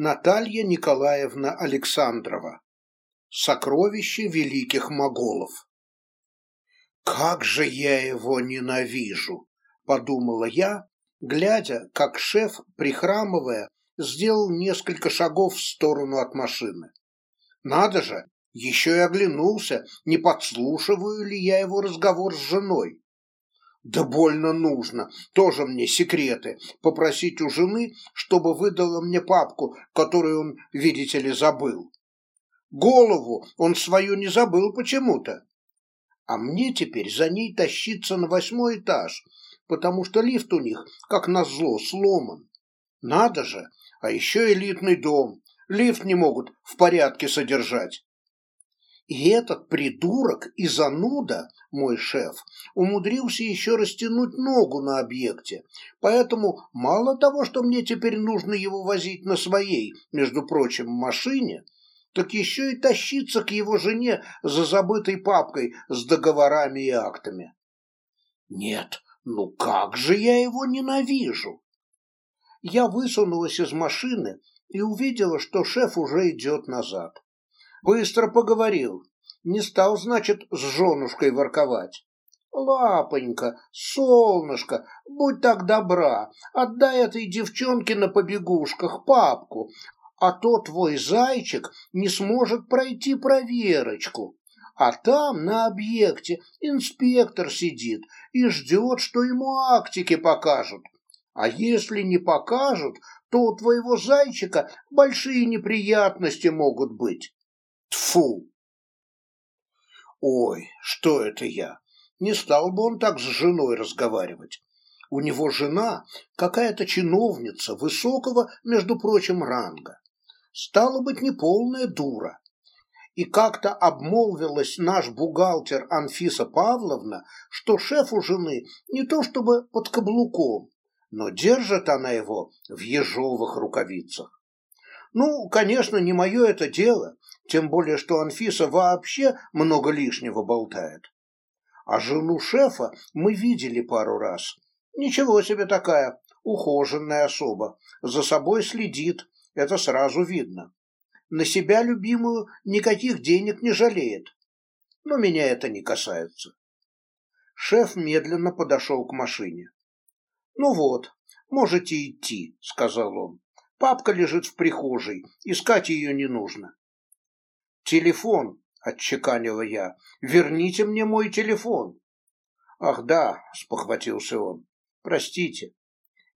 Наталья Николаевна Александрова. Сокровище великих моголов. «Как же я его ненавижу!» – подумала я, глядя, как шеф, прихрамывая, сделал несколько шагов в сторону от машины. «Надо же! Еще и оглянулся, не подслушиваю ли я его разговор с женой. Да больно нужно. Тоже мне секреты. Попросить у жены, чтобы выдала мне папку, которую он, видите ли, забыл. Голову он свою не забыл почему-то. А мне теперь за ней тащиться на восьмой этаж, потому что лифт у них, как назло, сломан. Надо же, а еще элитный дом. Лифт не могут в порядке содержать. И этот придурок и зануда, мой шеф, умудрился еще растянуть ногу на объекте, поэтому мало того, что мне теперь нужно его возить на своей, между прочим, машине, так еще и тащиться к его жене за забытой папкой с договорами и актами. Нет, ну как же я его ненавижу! Я высунулась из машины и увидела, что шеф уже идет назад. Быстро поговорил. Не стал, значит, с женушкой ворковать. «Лапонька, солнышко, будь так добра, отдай этой девчонке на побегушках папку, а то твой зайчик не сможет пройти проверочку. А там на объекте инспектор сидит и ждет, что ему актики покажут. А если не покажут, то у твоего зайчика большие неприятности могут быть. Тфу! Ой, что это я? Не стал бы он так с женой разговаривать. У него жена какая-то чиновница высокого, между прочим, ранга. Стало быть, не полная дура. И как-то обмолвилась наш бухгалтер Анфиса Павловна, что шеф у жены не то чтобы под каблуком, но держит она его в ежовых рукавицах. Ну, конечно, не мое это дело, тем более, что Анфиса вообще много лишнего болтает. А жену шефа мы видели пару раз. Ничего себе такая, ухоженная особа. За собой следит, это сразу видно. На себя любимую никаких денег не жалеет. Но меня это не касается. Шеф медленно подошел к машине. «Ну вот, можете идти», — сказал он. «Папка лежит в прихожей, искать ее не нужно». «Телефон!» – отчеканила я. «Верните мне мой телефон!» «Ах да!» – спохватился он. «Простите!»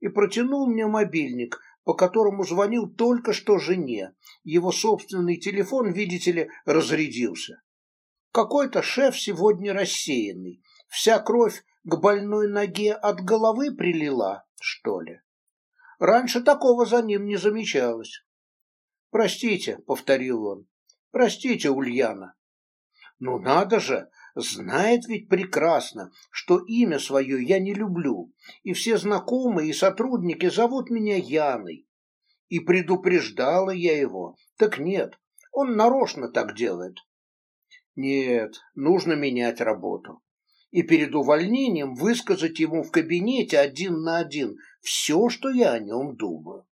И протянул мне мобильник, по которому звонил только что жене. Его собственный телефон, видите ли, разрядился. Какой-то шеф сегодня рассеянный. Вся кровь к больной ноге от головы прилила, что ли? Раньше такого за ним не замечалось. «Простите», — повторил он, Простите, Ульяна. Ну надо же, знает ведь прекрасно, что имя свое я не люблю, и все знакомые и сотрудники зовут меня Яной. И предупреждала я его, так нет, он нарочно так делает. Нет, нужно менять работу. И перед увольнением высказать ему в кабинете один на один все, что я о нем думаю.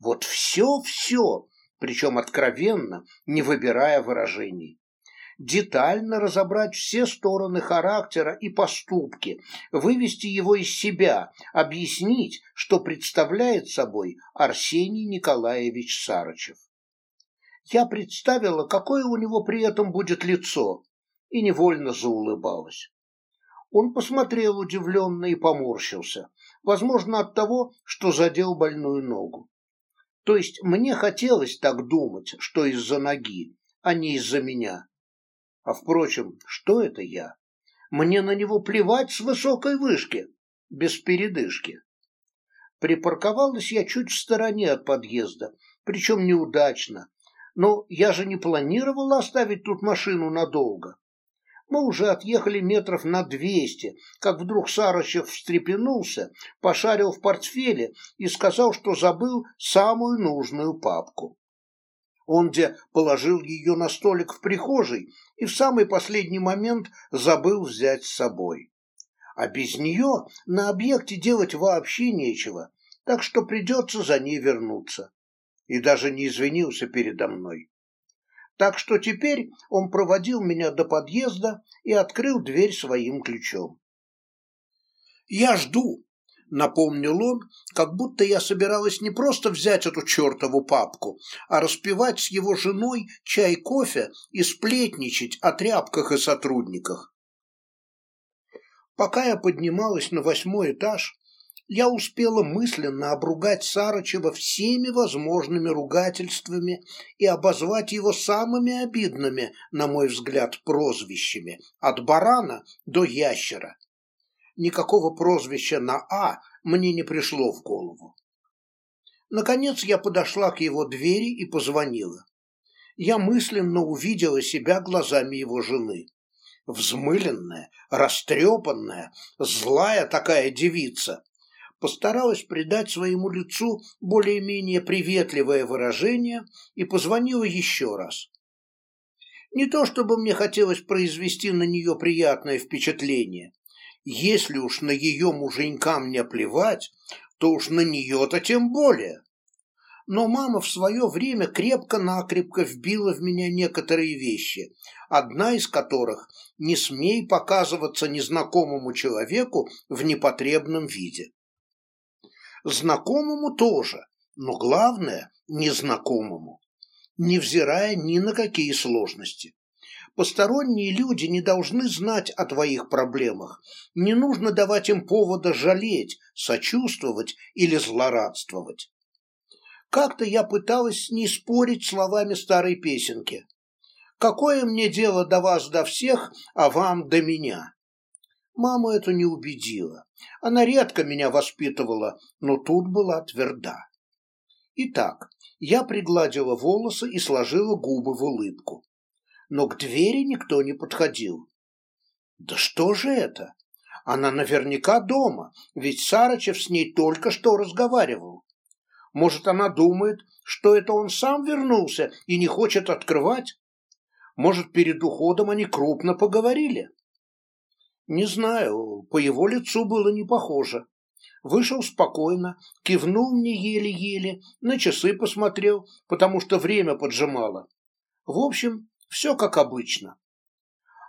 Вот все-все, причем откровенно, не выбирая выражений. Детально разобрать все стороны характера и поступки, вывести его из себя, объяснить, что представляет собой Арсений Николаевич Сарычев. Я представила, какое у него при этом будет лицо, и невольно заулыбалась. Он посмотрел удивленно и поморщился, возможно, от того, что задел больную ногу. То есть мне хотелось так думать, что из-за ноги, а не из-за меня. А впрочем, что это я? Мне на него плевать с высокой вышки, без передышки. Припарковалась я чуть в стороне от подъезда, причем неудачно. Но я же не планировала оставить тут машину надолго. Мы уже отъехали метров на двести, как вдруг Сарычев встрепенулся, пошарил в портфеле и сказал, что забыл самую нужную папку. Он где положил ее на столик в прихожей и в самый последний момент забыл взять с собой. А без нее на объекте делать вообще нечего, так что придется за ней вернуться. И даже не извинился передо мной. Так что теперь он проводил меня до подъезда и открыл дверь своим ключом. «Я жду», — напомнил он, как будто я собиралась не просто взять эту чертову папку, а распивать с его женой чай-кофе и сплетничать о тряпках и сотрудниках. Пока я поднималась на восьмой этаж, я успела мысленно обругать Сарычева всеми возможными ругательствами и обозвать его самыми обидными, на мой взгляд, прозвищами, от барана до ящера. Никакого прозвища на «А» мне не пришло в голову. Наконец я подошла к его двери и позвонила. Я мысленно увидела себя глазами его жены взмыленная, растрепанная, злая такая девица, постаралась придать своему лицу более-менее приветливое выражение и позвонила еще раз. Не то чтобы мне хотелось произвести на нее приятное впечатление. Если уж на ее муженька мне плевать, то уж на нее-то тем более. Но мама в свое время крепко-накрепко вбила в меня некоторые вещи, одна из которых – не смей показываться незнакомому человеку в непотребном виде знакомому тоже, но главное – незнакомому, невзирая ни на какие сложности. Посторонние люди не должны знать о твоих проблемах, не нужно давать им повода жалеть, сочувствовать или злорадствовать. Как-то я пыталась не спорить словами старой песенки. «Какое мне дело до вас, до всех, а вам до меня?» Маму это не убедило. Она редко меня воспитывала, но тут была тверда. Итак, я пригладила волосы и сложила губы в улыбку. Но к двери никто не подходил. Да что же это? Она наверняка дома, ведь Сарычев с ней только что разговаривал. Может, она думает, что это он сам вернулся и не хочет открывать? Может, перед уходом они крупно поговорили? Не знаю, по его лицу было не похоже. Вышел спокойно, кивнул мне еле-еле, на часы посмотрел, потому что время поджимало. В общем, все как обычно.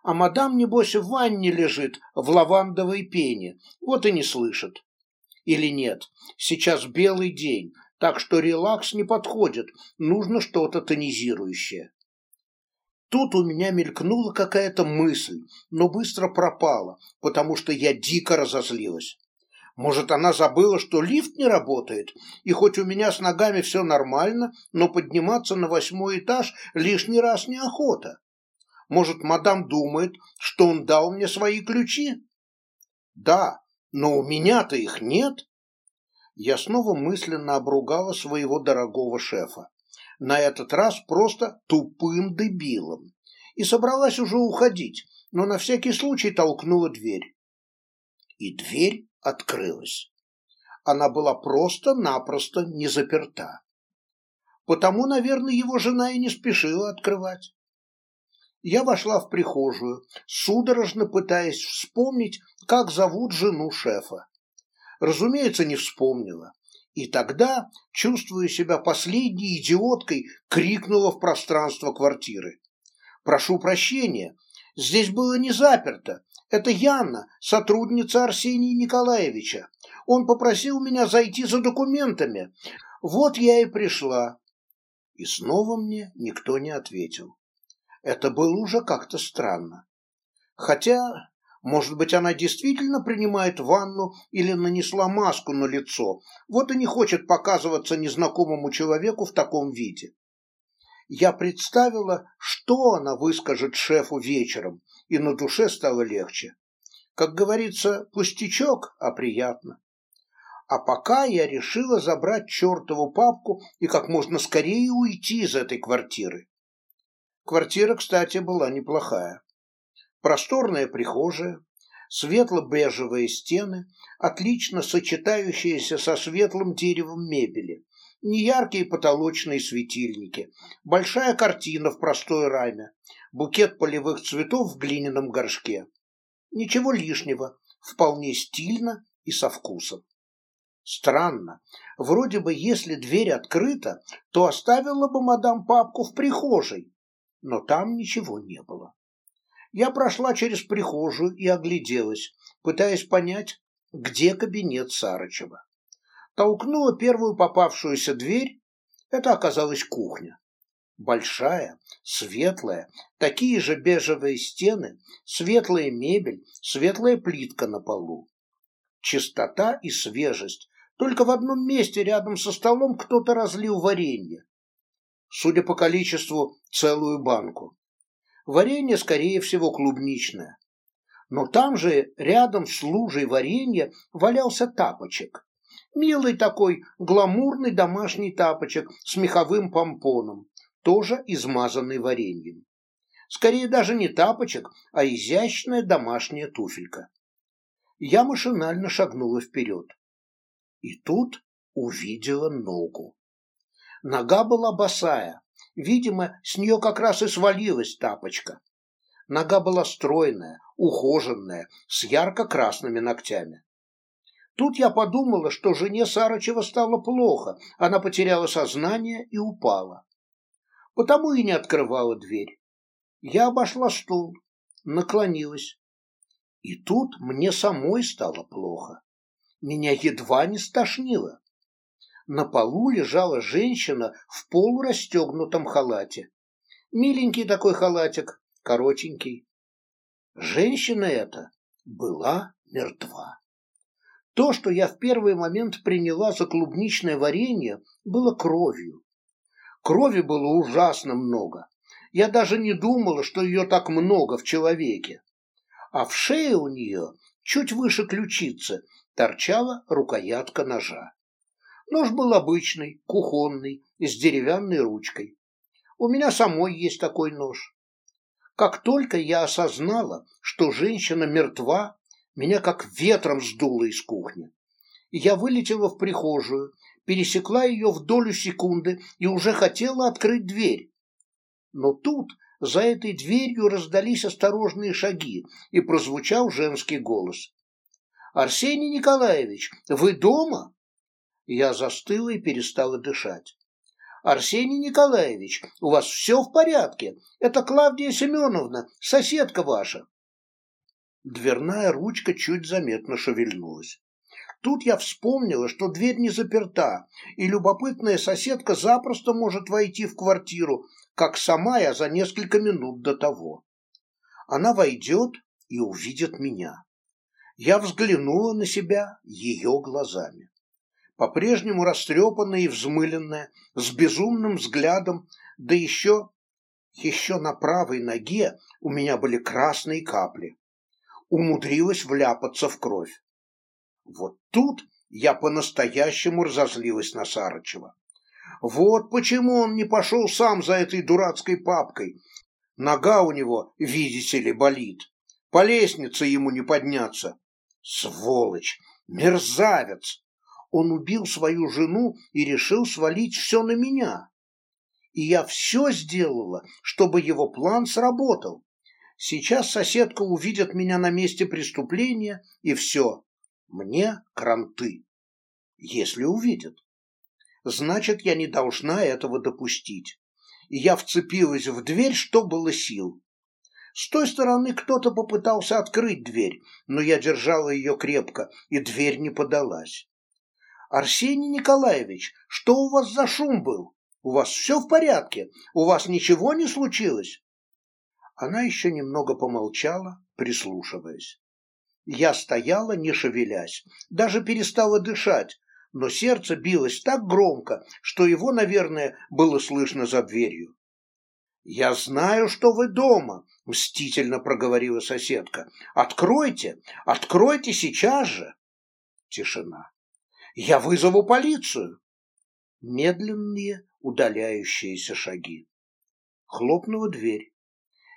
А мадам, небось, в ванне лежит, в лавандовой пене, вот и не слышит. Или нет, сейчас белый день, так что релакс не подходит, нужно что-то тонизирующее. Тут у меня мелькнула какая-то мысль, но быстро пропала, потому что я дико разозлилась. Может, она забыла, что лифт не работает, и хоть у меня с ногами все нормально, но подниматься на восьмой этаж лишний раз неохота. Может, мадам думает, что он дал мне свои ключи? Да, но у меня-то их нет. Я снова мысленно обругала своего дорогого шефа на этот раз просто тупым дебилом, и собралась уже уходить, но на всякий случай толкнула дверь. И дверь открылась. Она была просто-напросто не заперта. Потому, наверное, его жена и не спешила открывать. Я вошла в прихожую, судорожно пытаясь вспомнить, как зовут жену шефа. Разумеется, не вспомнила. И тогда, чувствуя себя последней идиоткой, крикнула в пространство квартиры. «Прошу прощения, здесь было не заперто. Это Яна, сотрудница Арсения Николаевича. Он попросил меня зайти за документами. Вот я и пришла». И снова мне никто не ответил. Это было уже как-то странно. Хотя может быть, она действительно принимает ванну или нанесла маску на лицо, вот и не хочет показываться незнакомому человеку в таком виде. Я представила, что она выскажет шефу вечером, и на душе стало легче. Как говорится, пустячок, а приятно. А пока я решила забрать чертову папку и как можно скорее уйти из этой квартиры. Квартира, кстати, была неплохая. Просторная прихожая, светло-бежевые стены, отлично сочетающиеся со светлым деревом мебели, неяркие потолочные светильники, большая картина в простой раме, букет полевых цветов в глиняном горшке. Ничего лишнего, вполне стильно и со вкусом. Странно. Вроде бы, если дверь открыта, то оставила бы мадам папку в прихожей. Но там ничего не было. Я прошла через прихожую и огляделась, пытаясь понять, где кабинет Сарычева. Толкнула первую попавшуюся дверь, это оказалась кухня. Большая, светлая, такие же бежевые стены, светлая мебель, светлая плитка на полу. Чистота и свежесть. Только в одном месте рядом со столом кто-то разлил варенье. Судя по количеству, целую банку. Варенье, скорее всего, клубничное. Но там же, рядом с лужей варенья, валялся тапочек. Милый такой, гламурный домашний тапочек с меховым помпоном, тоже измазанный вареньем. Скорее даже не тапочек, а изящная домашняя туфелька. Я машинально шагнула вперед. И тут увидела ногу. Нога была босая, Видимо, с нее как раз и свалилась тапочка. Нога была стройная, ухоженная, с ярко-красными ногтями. Тут я подумала, что жене Сарычева стало плохо, она потеряла сознание и упала. Потому и не открывала дверь. Я обошла стол, наклонилась. И тут мне самой стало плохо. Меня едва не стошнило. На полу лежала женщина в полурастегнутом халате. Миленький такой халатик, коротенький. Женщина эта была мертва. То, что я в первый момент приняла за клубничное варенье, было кровью. Крови было ужасно много. Я даже не думала, что ее так много в человеке. А в шее у нее, чуть выше ключицы, торчала рукоятка ножа. Нож был обычный, кухонный, с деревянной ручкой. У меня самой есть такой нож. Как только я осознала, что женщина мертва, меня как ветром сдуло из кухни. Я вылетела в прихожую, пересекла ее в долю секунды и уже хотела открыть дверь. Но тут за этой дверью раздались осторожные шаги, и прозвучал женский голос. «Арсений Николаевич, вы дома?» Я застыла и перестала дышать. «Арсений Николаевич, у вас все в порядке. Это Клавдия Семеновна, соседка ваша». Дверная ручка чуть заметно шевельнулась. Тут я вспомнила, что дверь не заперта, и любопытная соседка запросто может войти в квартиру, как сама я за несколько минут до того. Она войдет и увидит меня. Я взглянула на себя ее глазами по-прежнему растрепанная и взмыленная, с безумным взглядом, да еще... Еще на правой ноге у меня были красные капли. Умудрилась вляпаться в кровь. Вот тут я по-настоящему разозлилась на Сарычева. Вот почему он не пошел сам за этой дурацкой папкой. Нога у него, видите ли, болит. По лестнице ему не подняться. Сволочь! Мерзавец! Он убил свою жену и решил свалить все на меня. И я все сделала, чтобы его план сработал. Сейчас соседка увидит меня на месте преступления, и все. Мне кранты. Если увидит. Значит, я не должна этого допустить. И я вцепилась в дверь, что было сил. С той стороны кто-то попытался открыть дверь, но я держала ее крепко, и дверь не подалась. «Арсений Николаевич, что у вас за шум был? У вас все в порядке? У вас ничего не случилось?» Она еще немного помолчала, прислушиваясь. Я стояла, не шевелясь, даже перестала дышать, но сердце билось так громко, что его, наверное, было слышно за дверью. «Я знаю, что вы дома», — мстительно проговорила соседка. «Откройте! Откройте сейчас же!» Тишина. Я вызову полицию. Медленные удаляющиеся шаги. Хлопнула дверь.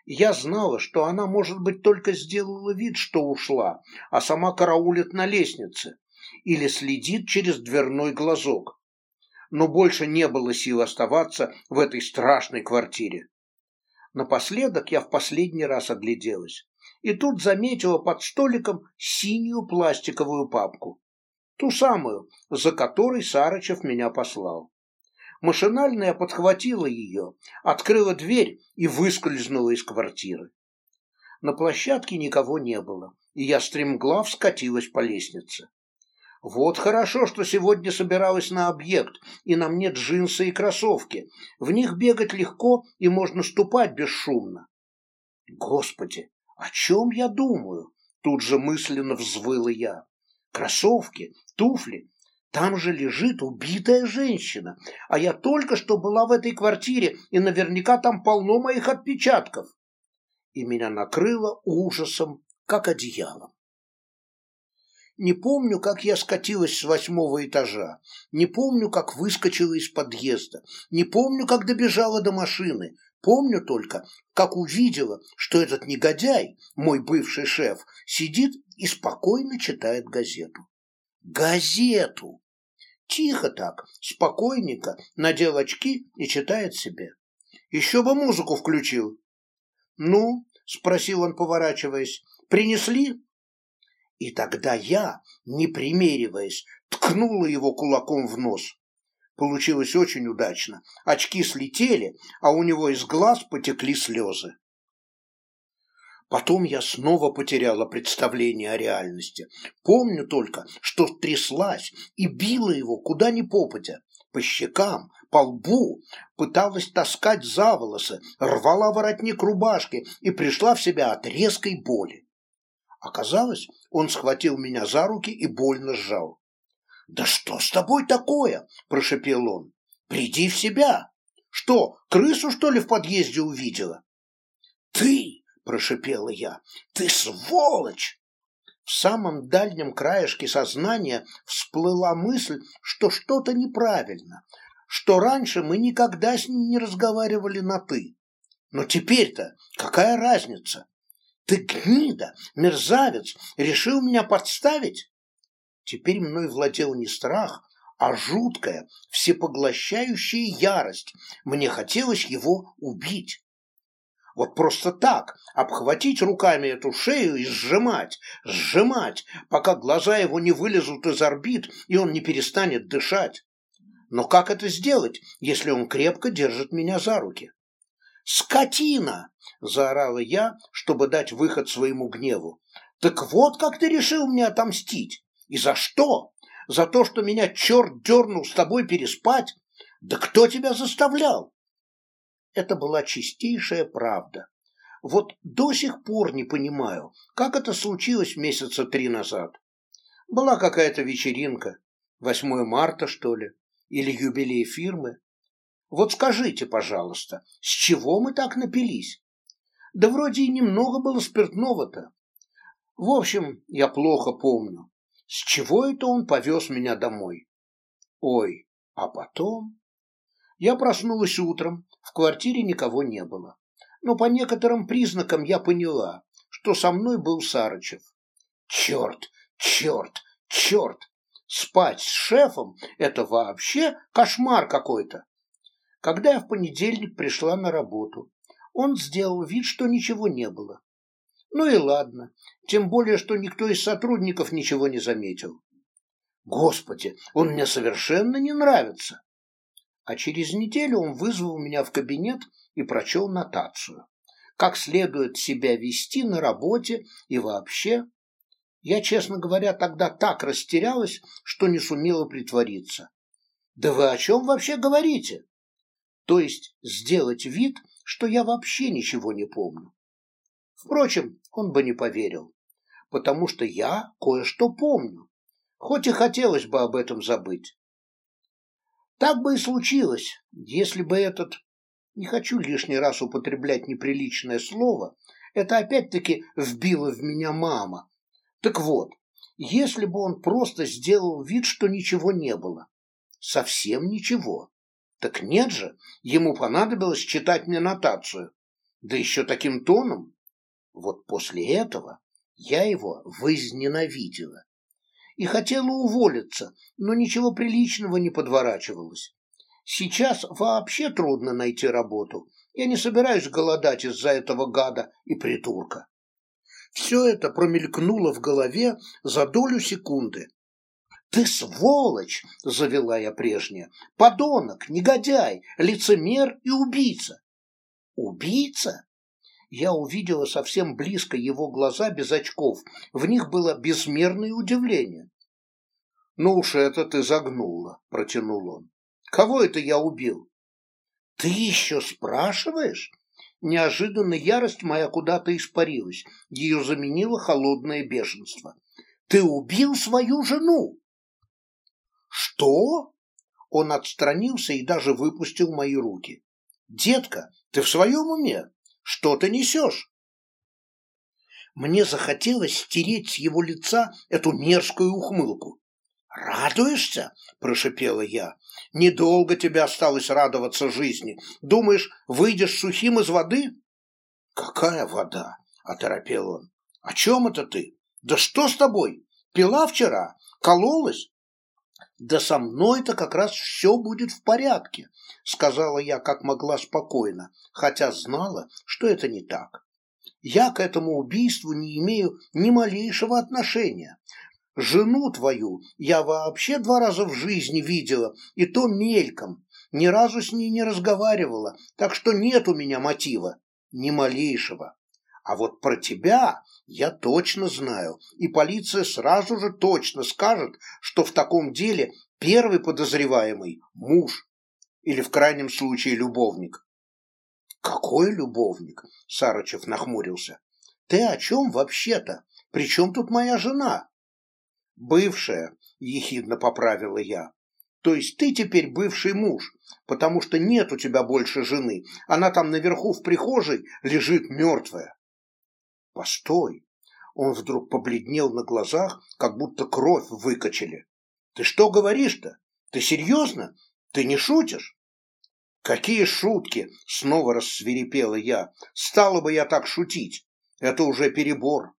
Я знала, что она, может быть, только сделала вид, что ушла, а сама караулит на лестнице или следит через дверной глазок. Но больше не было сил оставаться в этой страшной квартире. Напоследок я в последний раз огляделась и тут заметила под столиком синюю пластиковую папку ту самую, за которой Сарычев меня послал. Машинально я подхватила ее, открыла дверь и выскользнула из квартиры. На площадке никого не было, и я стремглав скатилась по лестнице. Вот хорошо, что сегодня собиралась на объект, и на мне джинсы и кроссовки. В них бегать легко и можно ступать бесшумно. Господи, о чем я думаю? Тут же мысленно взвыла я кроссовки, туфли. Там же лежит убитая женщина. А я только что была в этой квартире, и наверняка там полно моих отпечатков. И меня накрыло ужасом, как одеялом. Не помню, как я скатилась с восьмого этажа. Не помню, как выскочила из подъезда. Не помню, как добежала до машины. Помню только, как увидела, что этот негодяй, мой бывший шеф, сидит и спокойно читает газету. Газету! Тихо так, спокойненько, надел очки и читает себе. Еще бы музыку включил. Ну, спросил он, поворачиваясь, принесли? И тогда я, не примериваясь, ткнула его кулаком в нос. Получилось очень удачно. Очки слетели, а у него из глаз потекли слезы. Потом я снова потеряла представление о реальности. Помню только, что тряслась и била его куда ни попадя. По щекам, по лбу, пыталась таскать за волосы, рвала воротник рубашки и пришла в себя от резкой боли. Оказалось, он схватил меня за руки и больно сжал. «Да что с тобой такое?» – прошепел он. «Приди в себя! Что, крысу, что ли, в подъезде увидела?» «Ты!» – прошепела я. «Ты сволочь!» В самом дальнем краешке сознания всплыла мысль, что что-то неправильно, что раньше мы никогда с ним не разговаривали на «ты». Но теперь-то какая разница? Ты гнида, мерзавец, решил меня подставить? Теперь мной владел не страх, а жуткая, всепоглощающая ярость. Мне хотелось его убить. Вот просто так, обхватить руками эту шею и сжимать, сжимать, пока глаза его не вылезут из орбит, и он не перестанет дышать. Но как это сделать, если он крепко держит меня за руки? «Скотина!» – заорала я, чтобы дать выход своему гневу. «Так вот, как ты решил мне отомстить! И за что? За то, что меня черт дернул с тобой переспать? Да кто тебя заставлял? Это была чистейшая правда. Вот до сих пор не понимаю, как это случилось месяца три назад. Была какая-то вечеринка, 8 марта, что ли, или юбилей фирмы. Вот скажите, пожалуйста, с чего мы так напились? Да вроде и немного было спиртного-то. В общем, я плохо помню. С чего это он повез меня домой? Ой, а потом... Я проснулась утром, в квартире никого не было. Но по некоторым признакам я поняла, что со мной был Сарычев. Черт, черт, черт! Спать с шефом – это вообще кошмар какой-то. Когда я в понедельник пришла на работу, он сделал вид, что ничего не было. Ну и ладно, тем более, что никто из сотрудников ничего не заметил. Господи, он мне совершенно не нравится. А через неделю он вызвал меня в кабинет и прочел нотацию. Как следует себя вести на работе и вообще. Я, честно говоря, тогда так растерялась, что не сумела притвориться. Да вы о чем вообще говорите? То есть сделать вид, что я вообще ничего не помню. Впрочем, он бы не поверил, потому что я кое-что помню, хоть и хотелось бы об этом забыть. Так бы и случилось, если бы этот... Не хочу лишний раз употреблять неприличное слово, это опять-таки вбила в меня мама. Так вот, если бы он просто сделал вид, что ничего не было. Совсем ничего. Так нет же, ему понадобилось читать мне нотацию. Да еще таким тоном. Вот после этого я его возненавидела. И хотела уволиться, но ничего приличного не подворачивалось. Сейчас вообще трудно найти работу. Я не собираюсь голодать из-за этого гада и притурка. Все это промелькнуло в голове за долю секунды. «Ты сволочь!» — завела я прежняя. «Подонок, негодяй, лицемер и убийца!» «Убийца?» я увидела совсем близко его глаза без очков. В них было безмерное удивление. «Ну уж это ты загнула», — протянул он. «Кого это я убил?» «Ты еще спрашиваешь?» Неожиданно ярость моя куда-то испарилась. Ее заменило холодное бешенство. «Ты убил свою жену!» «Что?» Он отстранился и даже выпустил мои руки. «Детка, ты в своем уме? Что ты несешь?» Мне захотелось стереть с его лица эту мерзкую ухмылку. «Радуешься?» – прошипела я. «Недолго тебе осталось радоваться жизни. Думаешь, выйдешь сухим из воды?» «Какая вода?» – оторопел он. «О чем это ты? Да что с тобой? Пила вчера? Кололась? Да со мной-то как раз все будет в порядке, сказала я как могла спокойно, хотя знала, что это не так. Я к этому убийству не имею ни малейшего отношения. Жену твою я вообще два раза в жизни видела, и то мельком. Ни разу с ней не разговаривала, так что нет у меня мотива, ни малейшего. А вот про тебя я точно знаю, и полиция сразу же точно скажет, что в таком деле первый подозреваемый – муж или в крайнем случае любовник. Какой любовник? Сарычев нахмурился. Ты о чем вообще-то? При чем тут моя жена? Бывшая, ехидно поправила я. То есть ты теперь бывший муж, потому что нет у тебя больше жены. Она там наверху в прихожей лежит мертвая. Постой. Он вдруг побледнел на глазах, как будто кровь выкачали. Ты что говоришь-то? Ты серьезно? Ты не шутишь? Какие шутки! Снова рассверепела я. Стала бы я так шутить. Это уже перебор.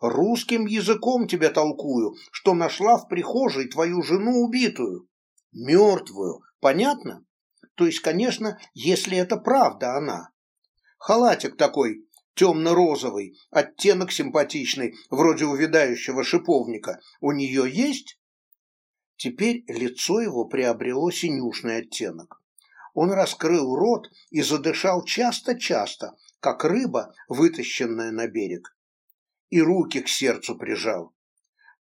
Русским языком тебя толкую, что нашла в прихожей твою жену убитую. Мертвую. Понятно? То есть, конечно, если это правда она. Халатик такой темно-розовый, оттенок симпатичный, вроде увядающего шиповника, у нее есть? Теперь лицо его приобрело синюшный оттенок. Он раскрыл рот и задышал часто-часто, как рыба, вытащенная на берег. И руки к сердцу прижал.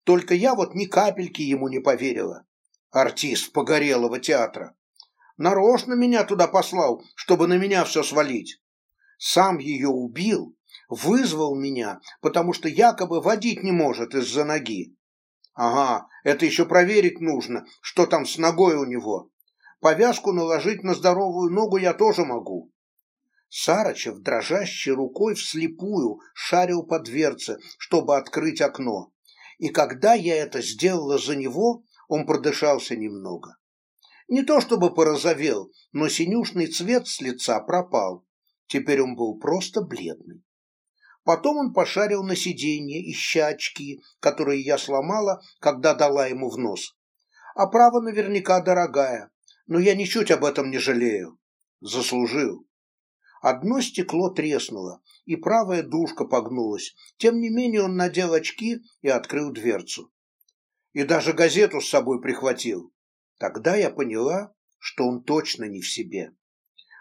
Только я вот ни капельки ему не поверила. Артист погорелого театра. Нарочно меня туда послал, чтобы на меня все свалить сам ее убил, вызвал меня, потому что якобы водить не может из-за ноги. Ага, это еще проверить нужно, что там с ногой у него. Повязку наложить на здоровую ногу я тоже могу. Сарычев дрожащей рукой вслепую шарил по дверце, чтобы открыть окно. И когда я это сделала за него, он продышался немного. Не то чтобы порозовел, но синюшный цвет с лица пропал. Теперь он был просто бледный. Потом он пошарил на сиденье, ища очки, которые я сломала, когда дала ему в нос. А право наверняка дорогая, но я ничуть об этом не жалею. Заслужил. Одно стекло треснуло, и правая душка погнулась. Тем не менее он надел очки и открыл дверцу. И даже газету с собой прихватил. Тогда я поняла, что он точно не в себе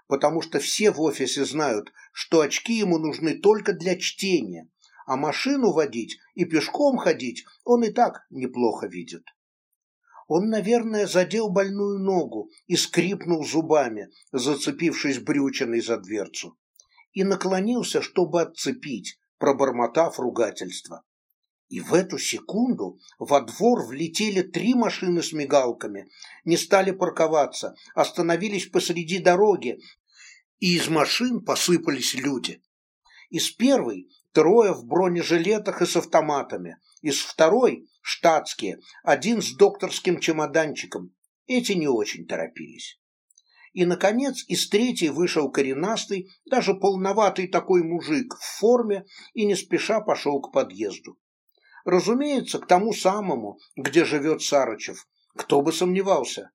потому что все в офисе знают, что очки ему нужны только для чтения, а машину водить и пешком ходить он и так неплохо видит. Он, наверное, задел больную ногу и скрипнул зубами, зацепившись брючиной за дверцу, и наклонился, чтобы отцепить, пробормотав ругательство. И в эту секунду во двор влетели три машины с мигалками, не стали парковаться, остановились посреди дороги, и из машин посыпались люди. Из первой трое в бронежилетах и с автоматами, из второй – штатские, один с докторским чемоданчиком. Эти не очень торопились. И, наконец, из третьей вышел коренастый, даже полноватый такой мужик в форме и не спеша пошел к подъезду. Разумеется, к тому самому, где живет Сарычев. Кто бы сомневался.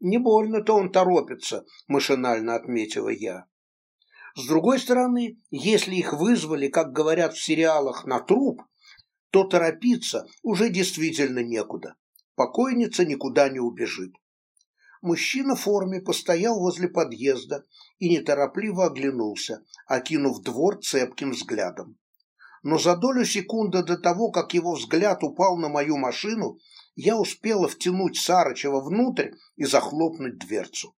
Не больно-то он торопится, машинально отметила я. С другой стороны, если их вызвали, как говорят в сериалах, на труп, то торопиться уже действительно некуда. Покойница никуда не убежит. Мужчина в форме постоял возле подъезда и неторопливо оглянулся, окинув двор цепким взглядом но за долю секунды до того, как его взгляд упал на мою машину, я успела втянуть Сарычева внутрь и захлопнуть дверцу.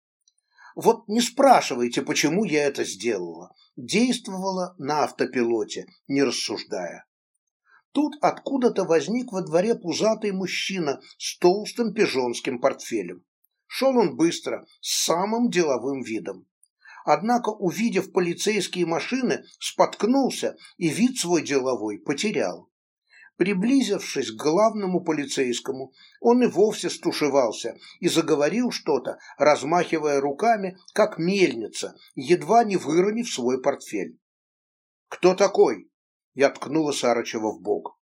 Вот не спрашивайте, почему я это сделала. Действовала на автопилоте, не рассуждая. Тут откуда-то возник во дворе пузатый мужчина с толстым пижонским портфелем. Шел он быстро, с самым деловым видом. Однако, увидев полицейские машины, споткнулся и вид свой деловой потерял. Приблизившись к главному полицейскому, он и вовсе стушевался и заговорил что-то, размахивая руками, как мельница, едва не выронив свой портфель. «Кто такой?» — я ткнула Сарычева в бок.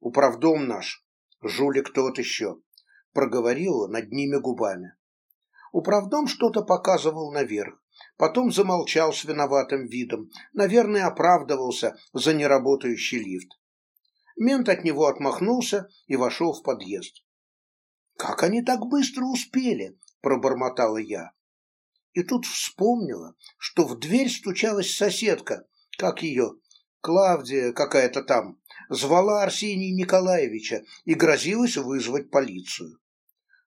«Управдом наш. Жулик тот еще», — проговорила над ними губами. Управдом что-то показывал наверх. Потом замолчал с виноватым видом, наверное, оправдывался за неработающий лифт. Мент от него отмахнулся и вошел в подъезд. «Как они так быстро успели?» – пробормотала я. И тут вспомнила, что в дверь стучалась соседка, как ее, Клавдия какая-то там, звала Арсения Николаевича и грозилась вызвать полицию.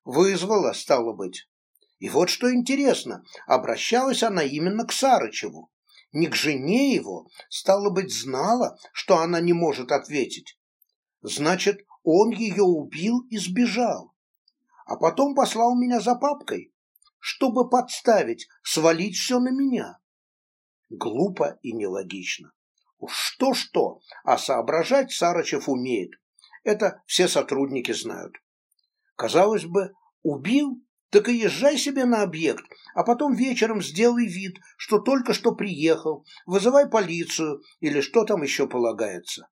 Вызвала, стало быть. И вот что интересно, обращалась она именно к Сарычеву. Не к жене его, стало быть, знала, что она не может ответить. Значит, он ее убил и сбежал. А потом послал меня за папкой, чтобы подставить, свалить все на меня. Глупо и нелогично. Уж что-что, а соображать Сарычев умеет. Это все сотрудники знают. Казалось бы, убил так и езжай себе на объект, а потом вечером сделай вид, что только что приехал, вызывай полицию или что там еще полагается.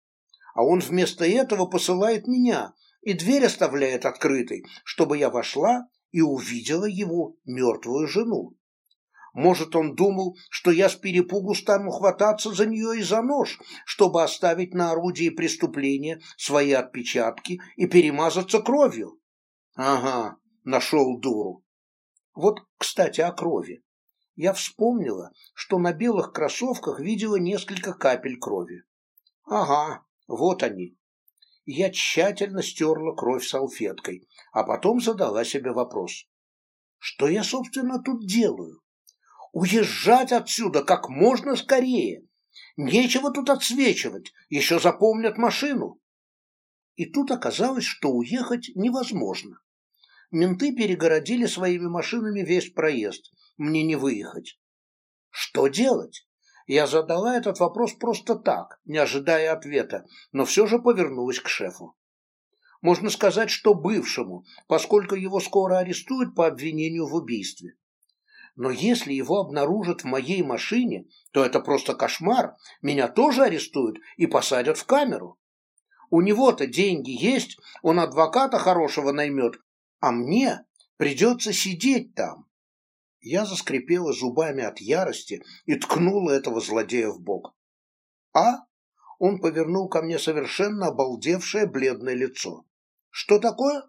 А он вместо этого посылает меня и дверь оставляет открытой, чтобы я вошла и увидела его мертвую жену. Может, он думал, что я с перепугу стану хвататься за нее и за нож, чтобы оставить на орудии преступления свои отпечатки и перемазаться кровью. Ага, нашел дуру. Вот, кстати, о крови. Я вспомнила, что на белых кроссовках видела несколько капель крови. Ага, вот они. Я тщательно стерла кровь салфеткой, а потом задала себе вопрос. Что я, собственно, тут делаю? Уезжать отсюда как можно скорее. Нечего тут отсвечивать, еще запомнят машину. И тут оказалось, что уехать невозможно. Менты перегородили своими машинами весь проезд. Мне не выехать. Что делать? Я задала этот вопрос просто так, не ожидая ответа, но все же повернулась к шефу. Можно сказать, что бывшему, поскольку его скоро арестуют по обвинению в убийстве. Но если его обнаружат в моей машине, то это просто кошмар. Меня тоже арестуют и посадят в камеру. У него-то деньги есть, он адвоката хорошего наймет, а мне придется сидеть там. Я заскрипела зубами от ярости и ткнула этого злодея в бок. А? Он повернул ко мне совершенно обалдевшее бледное лицо. Что такое?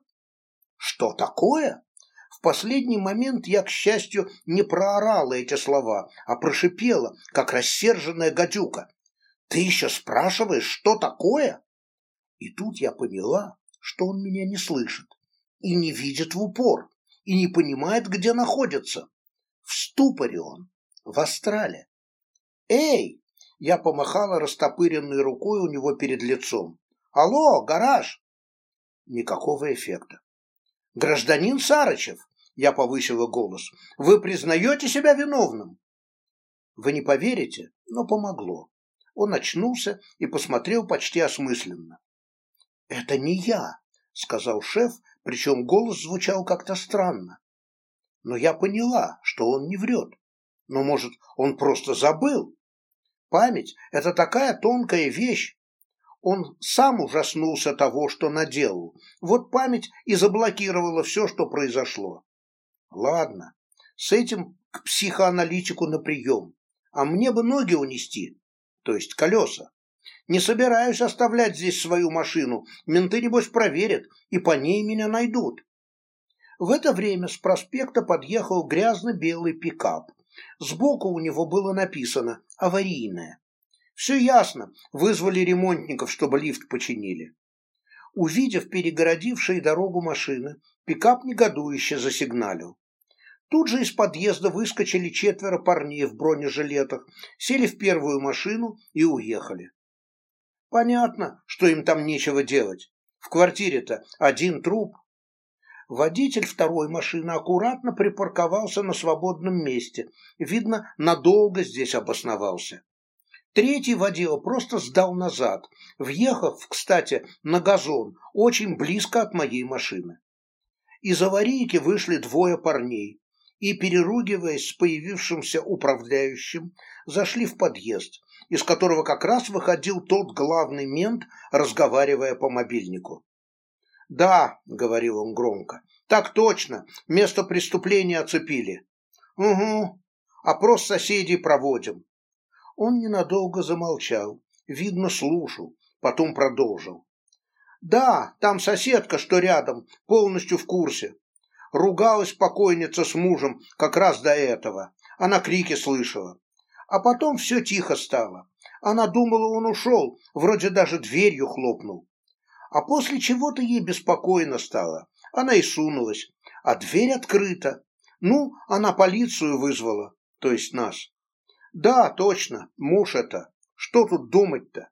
Что такое? В последний момент я, к счастью, не проорала эти слова, а прошипела, как рассерженная гадюка. «Ты еще спрашиваешь, что такое?» И тут я поняла, что он меня не слышит и не видит в упор, и не понимает, где находится. В ступоре он, в астрале. «Эй!» — я помахала растопыренной рукой у него перед лицом. «Алло, гараж!» Никакого эффекта. «Гражданин Сарычев!» — я повысила голос. «Вы признаете себя виновным?» Вы не поверите, но помогло. Он очнулся и посмотрел почти осмысленно. «Это не я», — сказал шеф причем голос звучал как-то странно. Но я поняла, что он не врет. Но, может, он просто забыл? Память — это такая тонкая вещь. Он сам ужаснулся того, что наделал. Вот память и заблокировала все, что произошло. Ладно, с этим к психоаналитику на прием. А мне бы ноги унести, то есть колеса. Не собираюсь оставлять здесь свою машину. Менты, небось, проверят, и по ней меня найдут. В это время с проспекта подъехал грязно-белый пикап. Сбоку у него было написано «Аварийное». Все ясно, вызвали ремонтников, чтобы лифт починили. Увидев перегородившие дорогу машины, пикап негодующе засигналил. Тут же из подъезда выскочили четверо парней в бронежилетах, сели в первую машину и уехали. Понятно, что им там нечего делать. В квартире-то один труп. Водитель второй машины аккуратно припарковался на свободном месте. Видно, надолго здесь обосновался. Третий водил просто сдал назад, въехав, кстати, на газон, очень близко от моей машины. Из аварийки вышли двое парней и, переругиваясь с появившимся управляющим, зашли в подъезд, из которого как раз выходил тот главный мент, разговаривая по мобильнику. «Да», — говорил он громко, — «так точно, место преступления оцепили». «Угу, опрос соседей проводим». Он ненадолго замолчал, видно, слушал, потом продолжил. «Да, там соседка, что рядом, полностью в курсе. Ругалась покойница с мужем как раз до этого. Она крики слышала. А потом все тихо стало. Она думала, он ушел, вроде даже дверью хлопнул. А после чего-то ей беспокойно стало. Она и сунулась. А дверь открыта. Ну, она полицию вызвала, то есть нас. Да, точно, муж это. Что тут думать-то?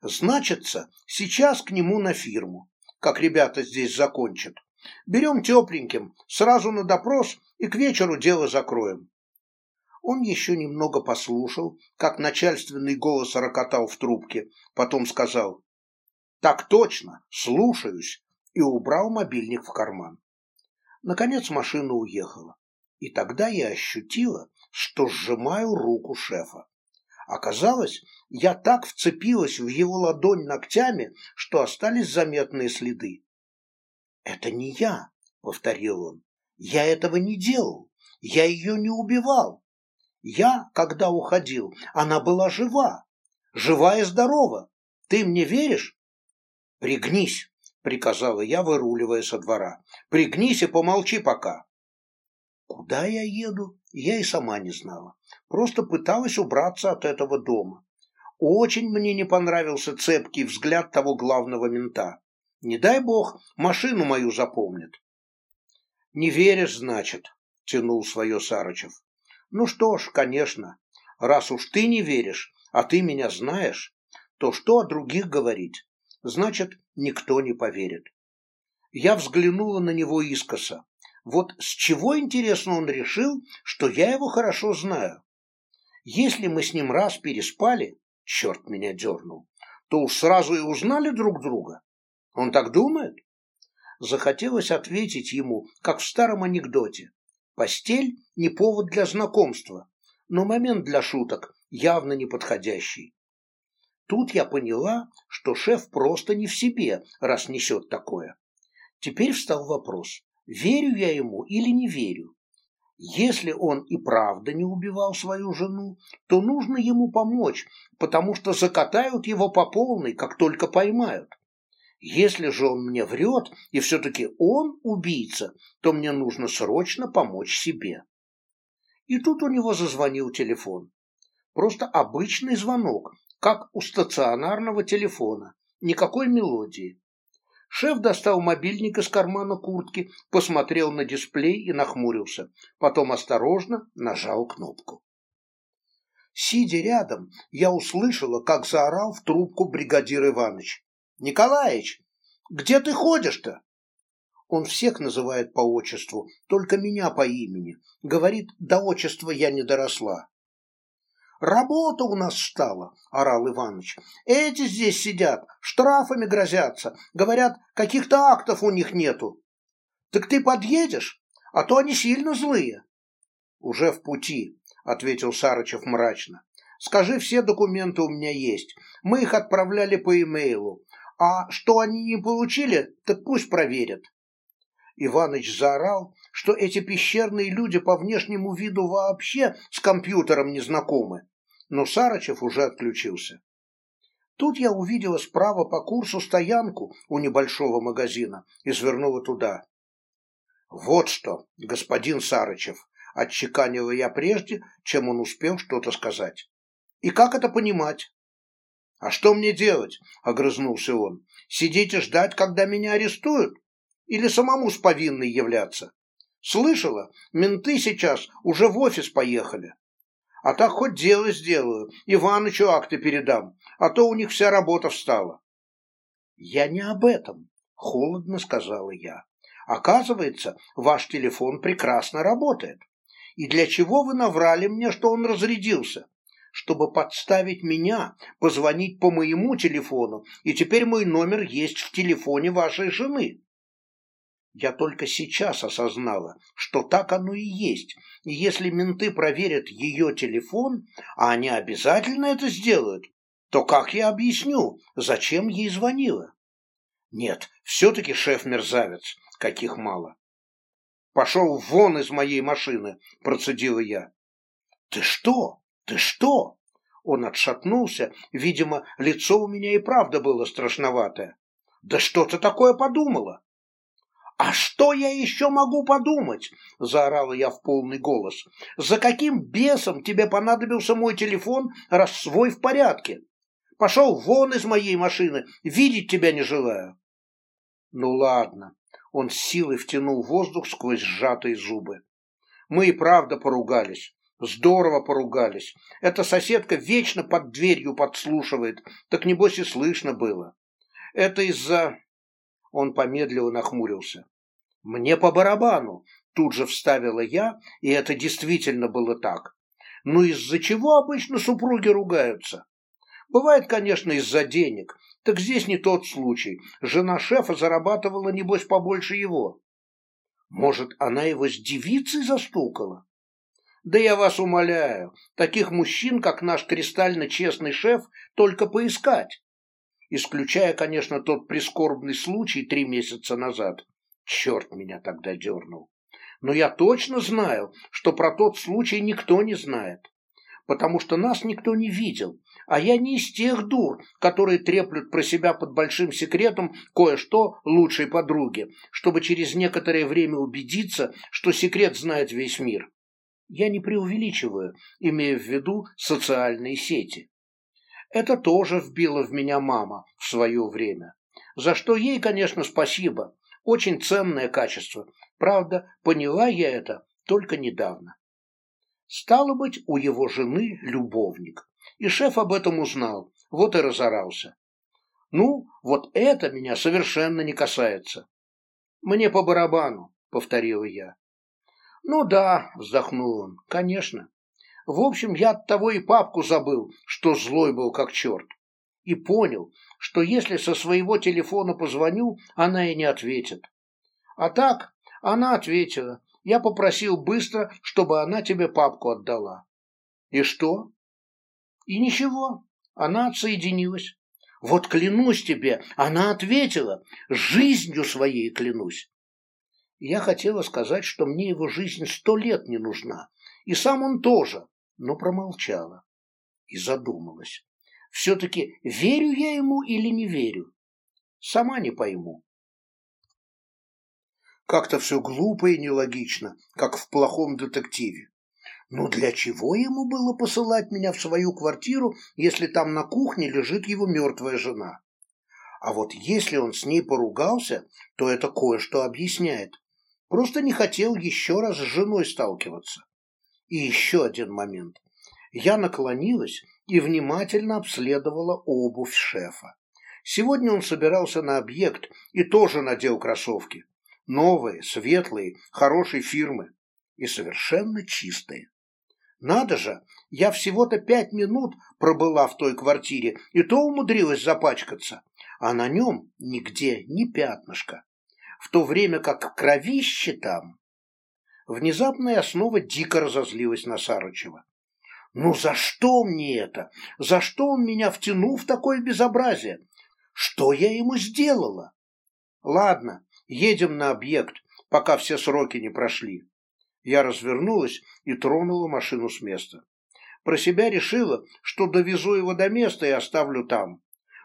Значится, сейчас к нему на фирму, как ребята здесь закончат. Берем тепленьким, сразу на допрос и к вечеру дело закроем. Он еще немного послушал, как начальственный голос рокотал в трубке, потом сказал «Так точно, слушаюсь» и убрал мобильник в карман. Наконец машина уехала. И тогда я ощутила, что сжимаю руку шефа. Оказалось, я так вцепилась в его ладонь ногтями, что остались заметные следы. «Это не я», — повторил он. «Я этого не делал. Я ее не убивал. Я, когда уходил, она была жива, жива и здорова. Ты мне веришь? Пригнись, приказала я, выруливая со двора. Пригнись и помолчи пока. Куда я еду, я и сама не знала. Просто пыталась убраться от этого дома. Очень мне не понравился цепкий взгляд того главного мента. Не дай бог, машину мою запомнит. Не веришь, значит, тянул свое Сарычев. Ну что ж, конечно, раз уж ты не веришь, а ты меня знаешь, то что о других говорить? Значит, никто не поверит. Я взглянула на него искоса. Вот с чего, интересно, он решил, что я его хорошо знаю? Если мы с ним раз переспали, черт меня дернул, то уж сразу и узнали друг друга. Он так думает? Захотелось ответить ему, как в старом анекдоте. Постель – не повод для знакомства, но момент для шуток явно неподходящий. Тут я поняла, что шеф просто не в себе, раз несет такое. Теперь встал вопрос, верю я ему или не верю. Если он и правда не убивал свою жену, то нужно ему помочь, потому что закатают его по полной, как только поймают. Если же он мне врет, и все-таки он убийца, то мне нужно срочно помочь себе. И тут у него зазвонил телефон. Просто обычный звонок, как у стационарного телефона, никакой мелодии. Шеф достал мобильник из кармана куртки, посмотрел на дисплей и нахмурился. Потом осторожно нажал кнопку. Сидя рядом, я услышала, как заорал в трубку бригадир Иваныч. Николаевич, где ты ходишь-то? Он всех называет по отчеству, только меня по имени. Говорит, до отчества я не доросла. Работа у нас стала, орал Иваныч. Эти здесь сидят, штрафами грозятся. Говорят, каких-то актов у них нету. Так ты подъедешь? А то они сильно злые. Уже в пути, ответил Сарычев мрачно. Скажи, все документы у меня есть. Мы их отправляли по имейлу. А что они не получили, так пусть проверят. Иваныч заорал, что эти пещерные люди по внешнему виду вообще с компьютером не знакомы. Но Сарычев уже отключился. Тут я увидела справа по курсу стоянку у небольшого магазина и свернула туда. «Вот что, господин Сарычев!» — отчеканила я прежде, чем он успел что-то сказать. «И как это понимать?» «А что мне делать?» – огрызнулся он. «Сидеть и ждать, когда меня арестуют? Или самому с повинной являться? Слышала, менты сейчас уже в офис поехали. А так хоть дело сделаю, Иванычу акты передам, а то у них вся работа встала». «Я не об этом», – холодно сказала я. «Оказывается, ваш телефон прекрасно работает. И для чего вы наврали мне, что он разрядился? чтобы подставить меня, позвонить по моему телефону, и теперь мой номер есть в телефоне вашей жены. Я только сейчас осознала, что так оно и есть, если менты проверят ее телефон, а они обязательно это сделают, то как я объясню, зачем ей звонила? Нет, все-таки шеф мерзавец, каких мало. «Пошел вон из моей машины!» – процедила я. «Ты что?» «Ты что?» Он отшатнулся, видимо, лицо у меня и правда было страшноватое. «Да что ты такое подумала?» «А что я еще могу подумать?» – заорала я в полный голос. «За каким бесом тебе понадобился мой телефон, раз свой в порядке? Пошел вон из моей машины, видеть тебя не желаю». «Ну ладно», – он с силой втянул воздух сквозь сжатые зубы. «Мы и правда поругались. Здорово поругались. Эта соседка вечно под дверью подслушивает, так небось и слышно было. Это из-за... Он помедлил и нахмурился. «Мне по барабану!» Тут же вставила я, и это действительно было так. «Ну из-за чего обычно супруги ругаются?» «Бывает, конечно, из-за денег. Так здесь не тот случай. Жена шефа зарабатывала, небось, побольше его». «Может, она его с девицей застукала?» Да я вас умоляю, таких мужчин, как наш кристально честный шеф, только поискать. Исключая, конечно, тот прискорбный случай три месяца назад. Черт меня тогда дернул. Но я точно знаю, что про тот случай никто не знает. Потому что нас никто не видел, а я не из тех дур, которые треплют про себя под большим секретом кое-что лучшей подруге, чтобы через некоторое время убедиться, что секрет знает весь мир. Я не преувеличиваю, имея в виду социальные сети. Это тоже вбила в меня мама в свое время. За что ей, конечно, спасибо. Очень ценное качество. Правда, поняла я это только недавно. Стало быть, у его жены любовник. И шеф об этом узнал, вот и разорался. Ну, вот это меня совершенно не касается. Мне по барабану, повторила я. Ну да, вздохнул он, конечно. В общем, я от того и папку забыл, что злой был как черт. И понял, что если со своего телефона позвоню, она и не ответит. А так, она ответила. Я попросил быстро, чтобы она тебе папку отдала. И что? И ничего. Она отсоединилась. Вот клянусь тебе, она ответила, жизнью своей клянусь. Я хотела сказать, что мне его жизнь сто лет не нужна, и сам он тоже, но промолчала и задумалась. Все-таки верю я ему или не верю? Сама не пойму. Как-то все глупо и нелогично, как в плохом детективе. Но для чего ему было посылать меня в свою квартиру, если там на кухне лежит его мертвая жена? А вот если он с ней поругался, то это кое-что объясняет. Просто не хотел еще раз с женой сталкиваться. И еще один момент. Я наклонилась и внимательно обследовала обувь шефа. Сегодня он собирался на объект и тоже надел кроссовки. Новые, светлые, хорошей фирмы. И совершенно чистые. Надо же, я всего-то пять минут пробыла в той квартире, и то умудрилась запачкаться, а на нем нигде ни пятнышка в то время как кровище там... Внезапная основа дико разозлилась на Сарычева. «Ну за что мне это? За что он меня втянул в такое безобразие? Что я ему сделала?» «Ладно, едем на объект, пока все сроки не прошли». Я развернулась и тронула машину с места. Про себя решила, что довезу его до места и оставлю там.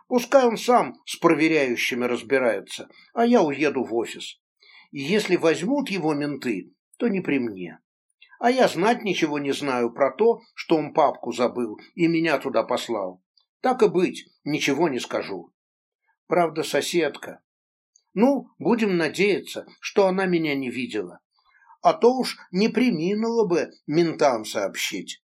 Пускай он сам с проверяющими разбирается, а я уеду в офис. И если возьмут его менты, то не при мне. А я знать ничего не знаю про то, что он папку забыл и меня туда послал. Так и быть, ничего не скажу. Правда, соседка. Ну, будем надеяться, что она меня не видела. А то уж не приминула бы ментам сообщить.